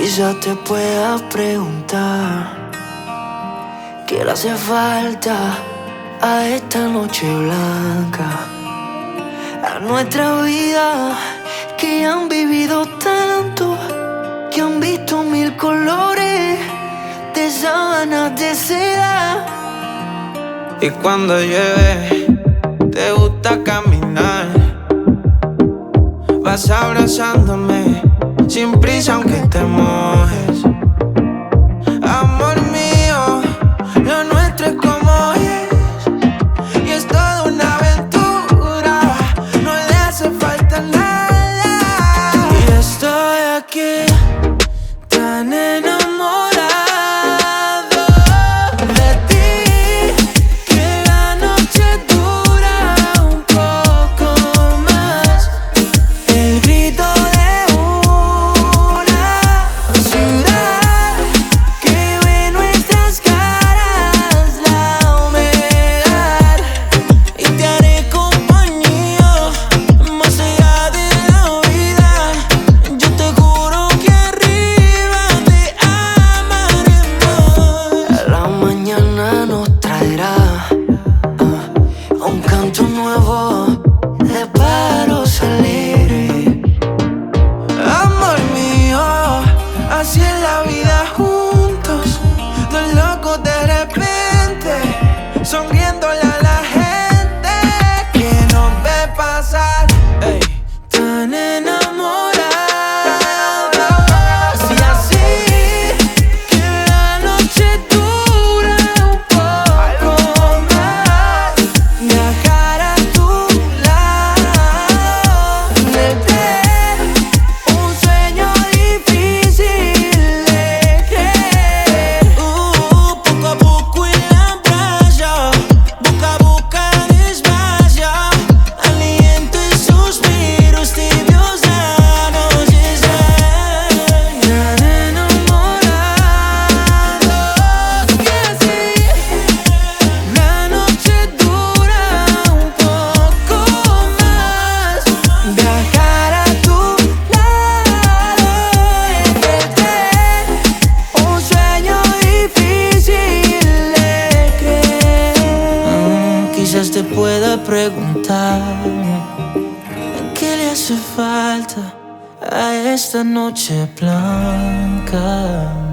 Quizá te puedas preguntar qué le hace falta a esta noche blanca, a nuestra vida que han vivido tanto, que han visto mil colores de sábanas de seda. Y cuando llueve, te gusta caminar, vas abrazándome brisa aunque te mojes Quizás te pueda preguntar qué le hace falta a esta noche blanca.